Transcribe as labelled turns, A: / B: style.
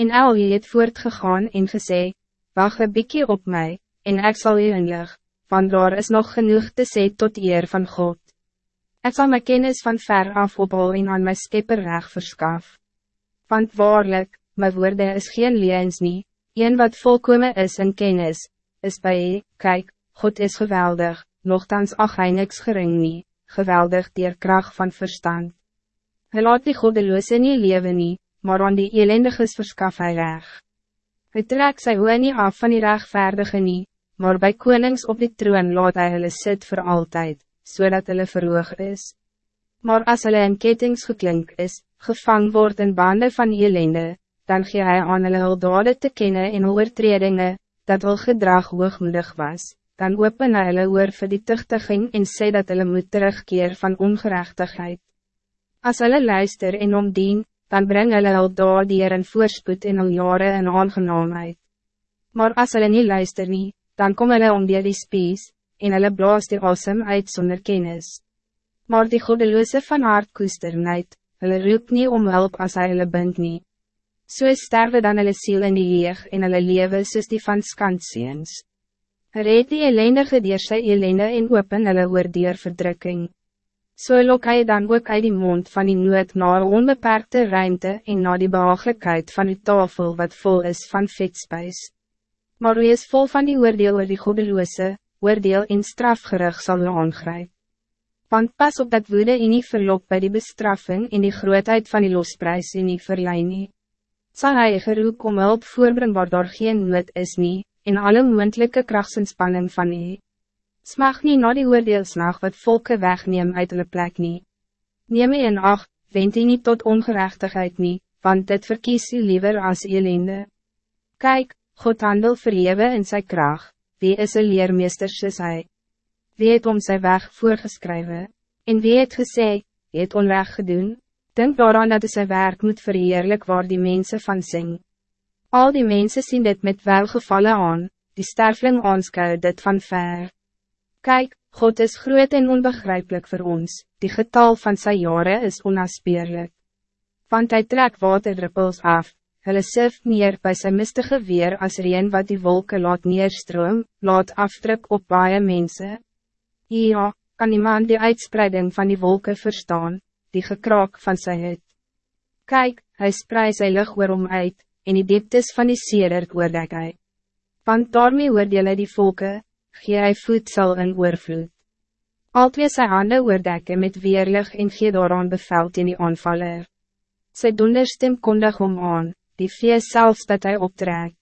A: En Elje het voortgegaan en gesê, Wacht een bykie op mij, en ik zal u inlig, want daar is nog genoeg te sê tot eer van God. Ik zal mijn kennis van ver af opbouw en aan my skepper reg verskaf. Want waarlijk, mijn woorden is geen leens nie, een wat volkomen is in kennis, is bij, kijk, God is geweldig, nogthans ach hy niks gering nie, geweldig dier kracht van verstand. Hij laat die goddeloze nie leven nie, maar aan die elendiges verskaf hy reg. Hy trek sy hoe nie af van die rechtvaardige nie, maar bij konings op die troon laat hy hulle sit voor altijd, zodat so hulle verhoog is. Maar als hulle in ketings geklink is, gevang word in banden van elende, dan gee hy aan hulle hul dade te kennen in oortredinge, dat hul gedrag hoogmoedig was, dan open hy hulle oor vir die tuchtiging en sê dat hulle moet terugkeer van ongerechtigheid. Als hulle luister en omdien, dan breng hulle al daar dier in voorspoed en al jare in aangenaamheid. Maar als hulle niet luister nie, dan kom hulle om die spies, en hulle blaas die asem uit zonder kennis. Maar die godeloze van hart koesternijd, hulle roep nie om hulp as hy hulle bind nie. So sterwe dan hulle siel in die leeg en hulle lewe soos die van skantseens. Red die ellendige dier sy ellende en open hulle oor dier verdrukking. So lok hy dan ook uit die mond van die nood na onbeperkte ruimte en na die behagelijkheid van die tafel wat vol is van vetspijs. Maar u is vol van die oordeel oor die godeloose, oordeel en strafgerig sal u aangrijp. Want pas op dat woede in nie verlop bij die bestraffing en die grootheid van die losprijs in nie verlei nie. Sal hy geroep om hulp voorbring waar daar geen nood is nie, en alle moendlijke krachtsinspanning van nie. Smag nie na die oordeelsnag wat volke wegneem uit hulle plek nie. Neem in acht, wend nie tot ongerechtigheid nie, want dit verkies u liever als elende. Kijk, God handel verhewe in zijn kracht, wie is een leermeester soos hy? Wie het om sy weg voorgeskrywe? En wie het gesê, wie het onrecht gedoen? Denk daaraan dat sy werk moet verheerlijk waar die mensen van sing. Al die mensen zien dit met welgevallen aan, die sterfling aanskou dit van ver. Kijk, God is groot en onbegrijpelijk voor ons, die getal van zijn jaren is onaspeerlijk. Want hij trek waterdruppels af, hulle sif neer bij zijn mistige weer als reen wat die wolken laat neerstroom, laat afdruk op baie mensen. Ja, kan iemand die uitspreiding van die wolken verstaan, die gekraak van zijn het. Kijk, hij spreidt sy lig om uit, en die dieptes van die sedert oordek hy. Want daarmee oordeel hy die volken, gee hy voedsel in oorvloed. Al twee sy hande oordekke met weerlig en gee daaraan beveld in die aanvaller. Sy donderstem kondig om aan, die vee selfs dat hij optrek.